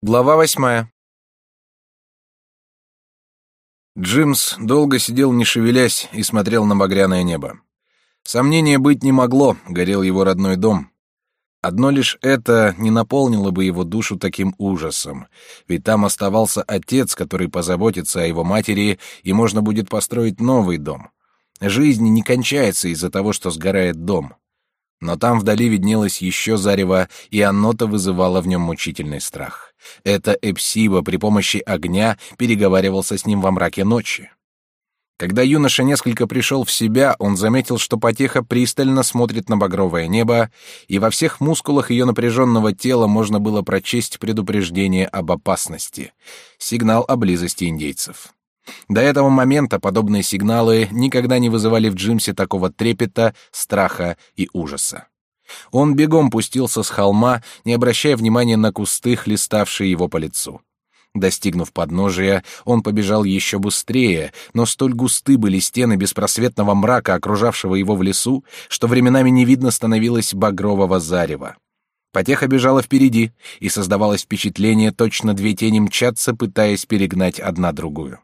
Глава восьмая. Джимс долго сидел, не шевелясь, и смотрел на багряное небо. Сомнения быть не могло, горел его родной дом. Одно лишь это не наполнило бы его душу таким ужасом, ведь там оставался отец, который позаботится о его матери, и можно будет построить новый дом. Жизнь не кончается из-за того, что сгорает дом. Но там вдали виднелось еще зарево, и оно-то вызывало в нем мучительный страх. Это Эпсиба при помощи огня переговаривался с ним во мраке ночи. Когда юноша несколько пришел в себя, он заметил, что потеха пристально смотрит на багровое небо, и во всех мускулах ее напряженного тела можно было прочесть предупреждение об опасности, сигнал о близости индейцев. До этого момента подобные сигналы никогда не вызывали в Джимсе такого трепета, страха и ужаса. Он бегом пустился с холма, не обращая внимания на кусты, хлеставшие его по лицу. Достигнув подножия, он побежал еще быстрее, но столь густы были стены беспросветного мрака, окружавшего его в лесу, что временами не видно становилось багрового зарева. Потеха бежала впереди, и создавалось впечатление, точно две тени мчатся, пытаясь перегнать одна другую.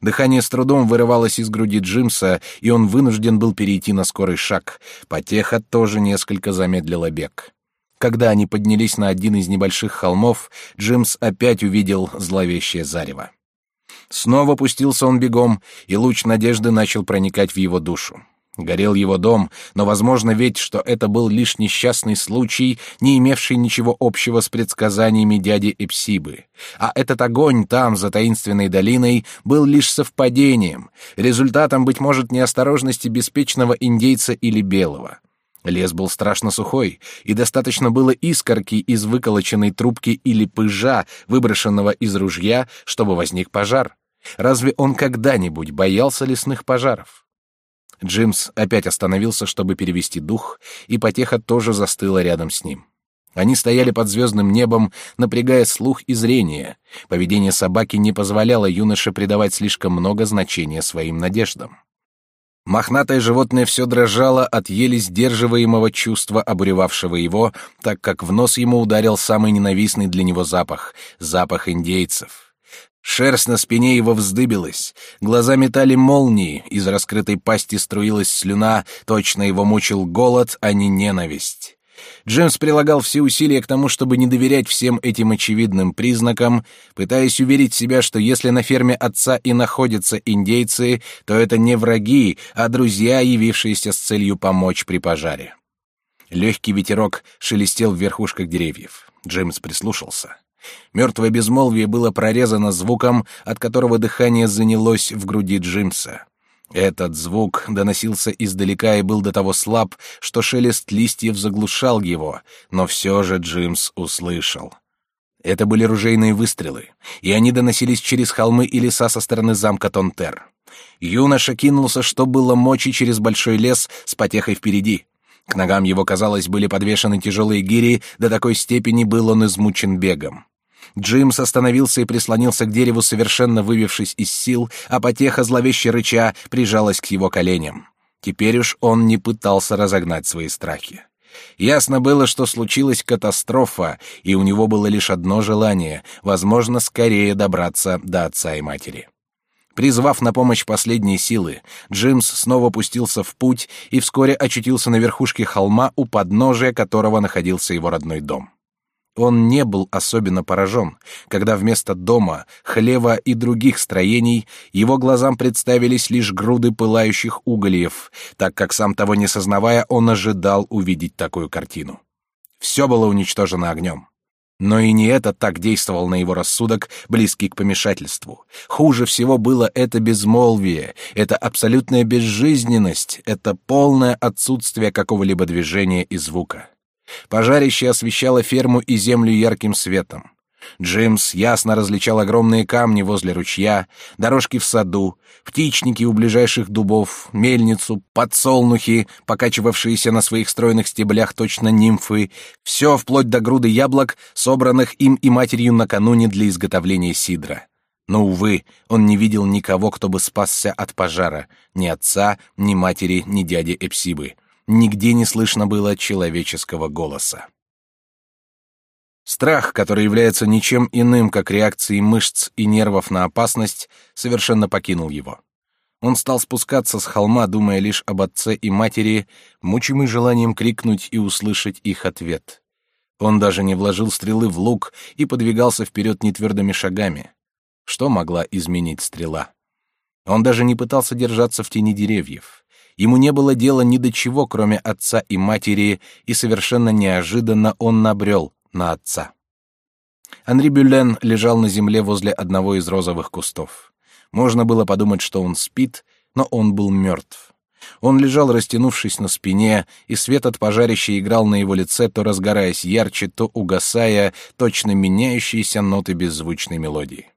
Дыхание с трудом вырывалось из груди Джимса, и он вынужден был перейти на скорый шаг. Потеха тоже несколько замедлила бег. Когда они поднялись на один из небольших холмов, Джимс опять увидел зловещее зарево. Снова пустился он бегом, и луч надежды начал проникать в его душу. Горел его дом, но возможно ведь, что это был лишь несчастный случай, не имевший ничего общего с предсказаниями дяди Эпсибы. А этот огонь там, за таинственной долиной, был лишь совпадением, результатом, быть может, неосторожности беспечного индейца или белого. Лес был страшно сухой, и достаточно было искорки из выколоченной трубки или пыжа, выброшенного из ружья, чтобы возник пожар. Разве он когда-нибудь боялся лесных пожаров? Джимс опять остановился, чтобы перевести дух, и потеха тоже застыла рядом с ним. Они стояли под звездным небом, напрягая слух и зрение. Поведение собаки не позволяло юноше придавать слишком много значения своим надеждам. Мохнатое животное все дрожало от еле сдерживаемого чувства, обуревавшего его, так как в нос ему ударил самый ненавистный для него запах — запах индейцев. Шерсть на спине его вздыбилась, глаза метали молнии, из раскрытой пасти струилась слюна, точно его мучил голод, а не ненависть. Джеймс прилагал все усилия к тому, чтобы не доверять всем этим очевидным признакам, пытаясь уверить себя, что если на ферме отца и находятся индейцы, то это не враги, а друзья, явившиеся с целью помочь при пожаре. Легкий ветерок шелестел в верхушках деревьев. Джеймс прислушался. Мертвое безмолвие было прорезано звуком, от которого дыхание занялось в груди Джимса. Этот звук доносился издалека и был до того слаб, что шелест листьев заглушал его, но все же Джимс услышал. Это были ружейные выстрелы, и они доносились через холмы и леса со стороны замка Тонтер. Юноша кинулся, что было мочи, через большой лес с потехой впереди. К ногам его, казалось, были подвешены тяжелые гири, до такой степени был он измучен бегом. Джимс остановился и прислонился к дереву, совершенно вывившись из сил, а потеха зловеще рыча прижалась к его коленям. Теперь уж он не пытался разогнать свои страхи. Ясно было, что случилась катастрофа, и у него было лишь одно желание — возможно, скорее добраться до отца и матери. Призвав на помощь последние силы, Джимс снова пустился в путь и вскоре очутился на верхушке холма, у подножия которого находился его родной дом. Он не был особенно поражен, когда вместо дома, хлева и других строений его глазам представились лишь груды пылающих угольев, так как сам того не сознавая, он ожидал увидеть такую картину. Все было уничтожено огнем. Но и не это так действовал на его рассудок, близкий к помешательству. Хуже всего было это безмолвие, это абсолютная безжизненность, это полное отсутствие какого-либо движения и звука. Пожарище освещало ферму и землю ярким светом. Джимс ясно различал огромные камни возле ручья, дорожки в саду, птичники у ближайших дубов, мельницу, подсолнухи, покачивавшиеся на своих стройных стеблях точно нимфы, все вплоть до груды яблок, собранных им и матерью накануне для изготовления сидра. Но, увы, он не видел никого, кто бы спасся от пожара, ни отца, ни матери, ни дяди Эпсибы. Нигде не слышно было человеческого голоса. Страх, который является ничем иным, как реакцией мышц и нервов на опасность, совершенно покинул его. Он стал спускаться с холма, думая лишь об отце и матери, мучимый желанием крикнуть и услышать их ответ. Он даже не вложил стрелы в лук и подвигался вперед нетвердыми шагами. Что могла изменить стрела? Он даже не пытался держаться в тени деревьев. Ему не было дела ни до чего, кроме отца и матери, и совершенно неожиданно он набрел на отца. Анри Бюлен лежал на земле возле одного из розовых кустов. Можно было подумать, что он спит, но он был мертв. Он лежал, растянувшись на спине, и свет от пожарища играл на его лице, то разгораясь ярче, то угасая, точно меняющиеся ноты беззвучной мелодии.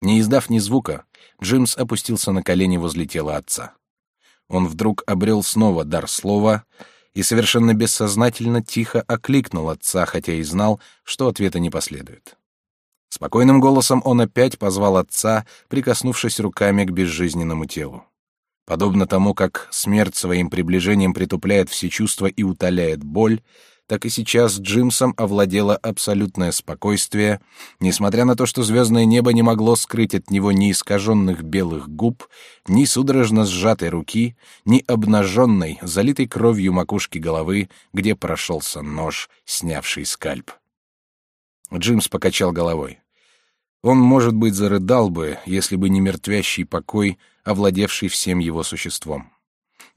Не издав ни звука, Джимс опустился на колени возле тела отца. Он вдруг обрел снова дар слова и совершенно бессознательно тихо окликнул отца, хотя и знал, что ответа не последует. Спокойным голосом он опять позвал отца, прикоснувшись руками к безжизненному телу. Подобно тому, как смерть своим приближением притупляет все чувства и утоляет боль, так и сейчас Джимсом овладело абсолютное спокойствие, несмотря на то, что звездное небо не могло скрыть от него ни искаженных белых губ, ни судорожно сжатой руки, ни обнаженной, залитой кровью макушки головы, где прошелся нож, снявший скальп. Джимс покачал головой. Он, может быть, зарыдал бы, если бы не мертвящий покой, овладевший всем его существом.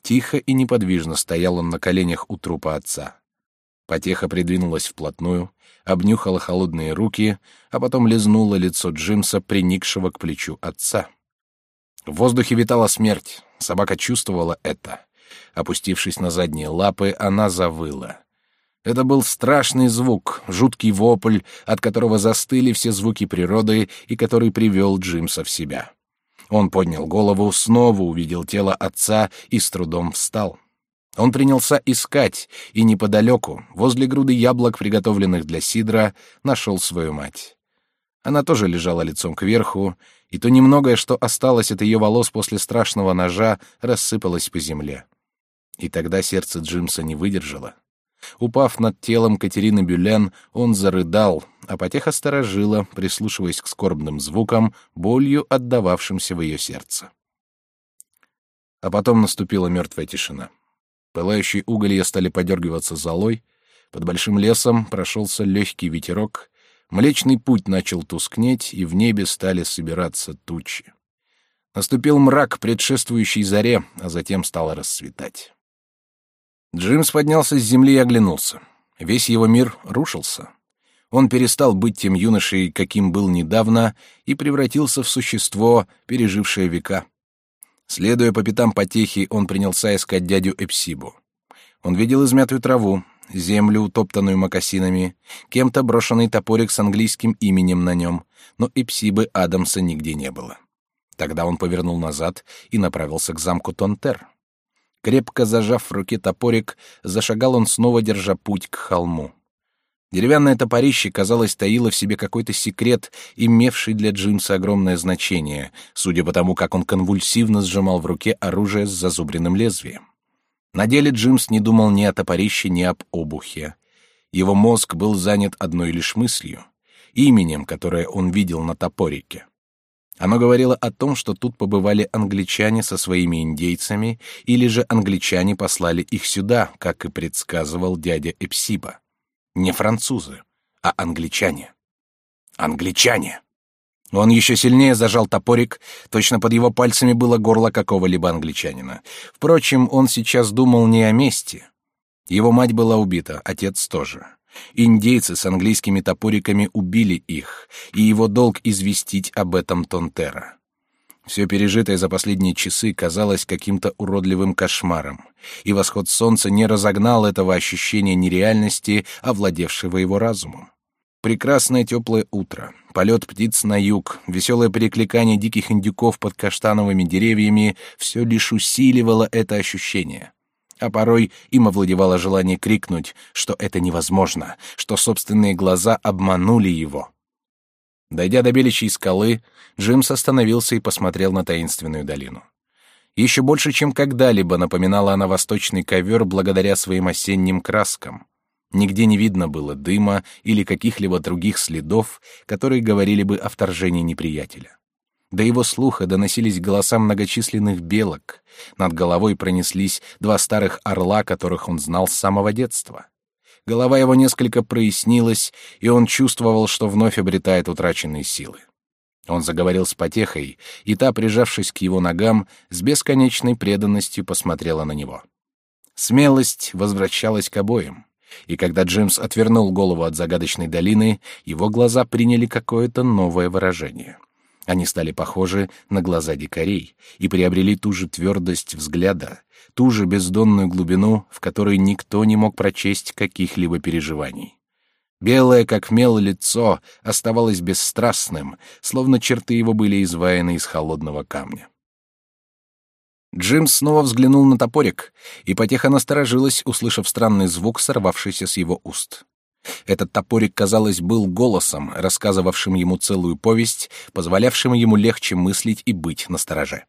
Тихо и неподвижно стоял он на коленях у трупа отца. Потеха придвинулась вплотную, обнюхала холодные руки, а потом лизнула лицо Джимса, приникшего к плечу отца. В воздухе витала смерть, собака чувствовала это. Опустившись на задние лапы, она завыла. Это был страшный звук, жуткий вопль, от которого застыли все звуки природы и который привел Джимса в себя. Он поднял голову, снова увидел тело отца и с трудом встал. Он принялся искать, и неподалеку, возле груды яблок, приготовленных для сидра, нашел свою мать. Она тоже лежала лицом кверху, и то немногое, что осталось от ее волос после страшного ножа, рассыпалось по земле. И тогда сердце Джимса не выдержало. Упав над телом Катерины Бюлен, он зарыдал, а потеха сторожила, прислушиваясь к скорбным звукам, болью отдававшимся в ее сердце. А потом наступила мертвая тишина. Пылающие уголья стали подергиваться золой, под большим лесом прошелся легкий ветерок, Млечный путь начал тускнеть, и в небе стали собираться тучи. Наступил мрак, предшествующий заре, а затем стало расцветать. Джимс поднялся с земли и оглянулся. Весь его мир рушился. Он перестал быть тем юношей, каким был недавно, и превратился в существо, пережившее века. Следуя по пятам потехи, он принялся искать дядю Эпсибу. Он видел измятую траву, землю, утоптанную мокасинами, кем-то брошенный топорик с английским именем на нем, но Эпсибы Адамса нигде не было. Тогда он повернул назад и направился к замку Тонтер. Крепко зажав в руке топорик, зашагал он снова, держа путь к холму. Деревянное топорище, казалось, таило в себе какой-то секрет, имевший для Джимса огромное значение, судя по тому, как он конвульсивно сжимал в руке оружие с зазубренным лезвием. На деле Джимс не думал ни о топорище, ни об обухе. Его мозг был занят одной лишь мыслью — именем, которое он видел на топорике. Оно говорило о том, что тут побывали англичане со своими индейцами, или же англичане послали их сюда, как и предсказывал дядя Эпсиба. Не французы, а англичане. Англичане! Он еще сильнее зажал топорик, точно под его пальцами было горло какого-либо англичанина. Впрочем, он сейчас думал не о мести. Его мать была убита, отец тоже. Индейцы с английскими топориками убили их, и его долг известить об этом Тонтера. Все пережитое за последние часы казалось каким-то уродливым кошмаром, и восход солнца не разогнал этого ощущения нереальности, овладевшего его разумом. Прекрасное теплое утро, полет птиц на юг, веселое перекликание диких индюков под каштановыми деревьями — все лишь усиливало это ощущение а порой им овладевало желание крикнуть, что это невозможно, что собственные глаза обманули его. Дойдя до беличьей скалы, Джимс остановился и посмотрел на таинственную долину. Еще больше, чем когда-либо напоминала она восточный ковер благодаря своим осенним краскам. Нигде не видно было дыма или каких-либо других следов, которые говорили бы о вторжении неприятеля. До его слуха доносились голоса многочисленных белок. Над головой пронеслись два старых орла, которых он знал с самого детства. Голова его несколько прояснилась, и он чувствовал, что вновь обретает утраченные силы. Он заговорил с потехой, и та, прижавшись к его ногам, с бесконечной преданностью посмотрела на него. Смелость возвращалась к обоим. И когда Джеймс отвернул голову от загадочной долины, его глаза приняли какое-то новое выражение. Они стали похожи на глаза дикарей и приобрели ту же твердость взгляда, ту же бездонную глубину, в которой никто не мог прочесть каких-либо переживаний. Белое, как мел, лицо оставалось бесстрастным, словно черты его были изваяны из холодного камня. Джим снова взглянул на топорик, и потеха насторожилась, услышав странный звук, сорвавшийся с его уст. Этот топорик, казалось, был голосом, рассказывавшим ему целую повесть, позволявшим ему легче мыслить и быть настороже.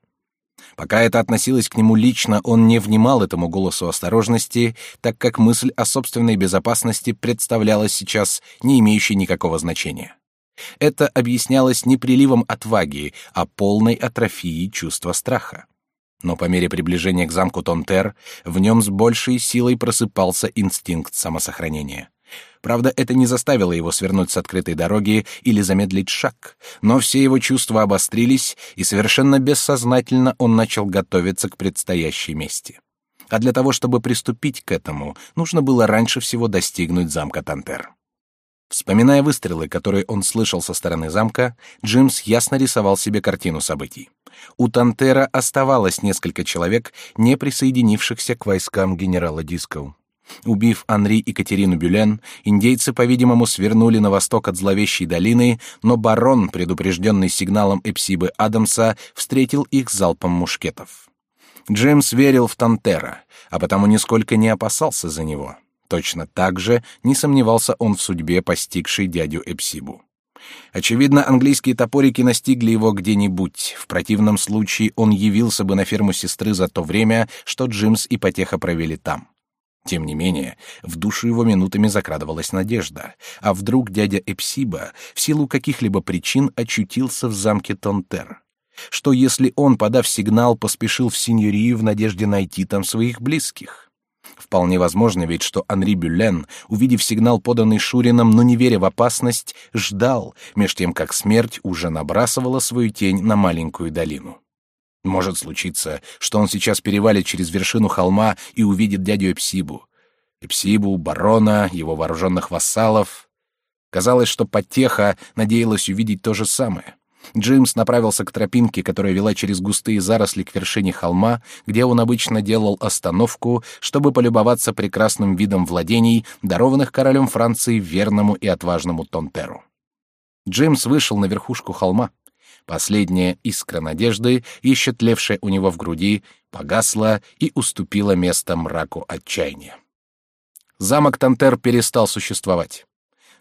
Пока это относилось к нему лично, он не внимал этому голосу осторожности, так как мысль о собственной безопасности представлялась сейчас не имеющей никакого значения. Это объяснялось не приливом отваги, а полной атрофией чувства страха. Но по мере приближения к замку Тонтер в нем с большей силой просыпался инстинкт самосохранения. Правда, это не заставило его свернуть с открытой дороги или замедлить шаг, но все его чувства обострились, и совершенно бессознательно он начал готовиться к предстоящей мести. А для того, чтобы приступить к этому, нужно было раньше всего достигнуть замка Тантер. Вспоминая выстрелы, которые он слышал со стороны замка, Джимс ясно рисовал себе картину событий. У Тантера оставалось несколько человек, не присоединившихся к войскам генерала Дискоу. Убив Анри и Катерину Бюлен, индейцы, по-видимому, свернули на восток от зловещей долины, но барон, предупрежденный сигналом Эпсибы Адамса, встретил их залпом мушкетов. Джеймс верил в Тантера, а потому нисколько не опасался за него. Точно так же не сомневался он в судьбе постигшей дядю Эпсибу. Очевидно, английские топорики настигли его где-нибудь. В противном случае он явился бы на ферму сестры за то время, что Джимс и Потеха провели там. Тем не менее, в душу его минутами закрадывалась надежда. А вдруг дядя Эпсиба в силу каких-либо причин очутился в замке Тонтер? Что если он, подав сигнал, поспешил в синьорию в надежде найти там своих близких? Вполне возможно ведь, что Анри Бюлен, увидев сигнал, поданный Шурином, но не веря в опасность, ждал, меж тем как смерть уже набрасывала свою тень на маленькую долину. Может случиться, что он сейчас перевалит через вершину холма и увидит дядю Эпсибу. Эпсибу, барона, его вооруженных вассалов. Казалось, что потеха надеялась увидеть то же самое. Джимс направился к тропинке, которая вела через густые заросли к вершине холма, где он обычно делал остановку, чтобы полюбоваться прекрасным видом владений, дарованных королем Франции верному и отважному Тонтеру. Джимс вышел на верхушку холма. Последняя искра надежды, еще тлевшая у него в груди, погасла и уступила место мраку отчаяния. Замок Тантер перестал существовать.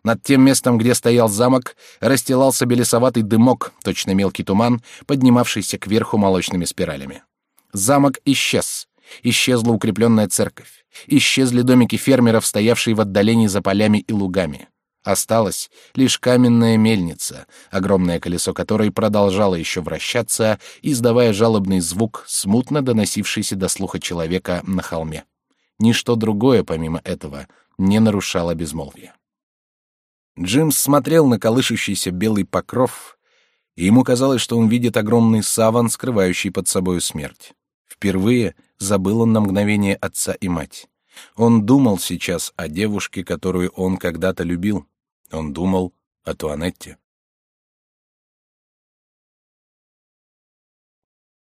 Над тем местом, где стоял замок, расстилался белесоватый дымок, точно мелкий туман, поднимавшийся кверху молочными спиралями. Замок исчез. Исчезла укрепленная церковь. Исчезли домики фермеров, стоявшие в отдалении за полями и лугами. Осталась лишь каменная мельница, огромное колесо которой продолжало еще вращаться, издавая жалобный звук, смутно доносившийся до слуха человека на холме. Ничто другое, помимо этого, не нарушало безмолвие. Джимс смотрел на колышущийся белый покров, и ему казалось, что он видит огромный саван, скрывающий под собою смерть. Впервые забыл он на мгновение отца и мать. Он думал сейчас о девушке, которую он когда-то любил. Он думал о Туанетте.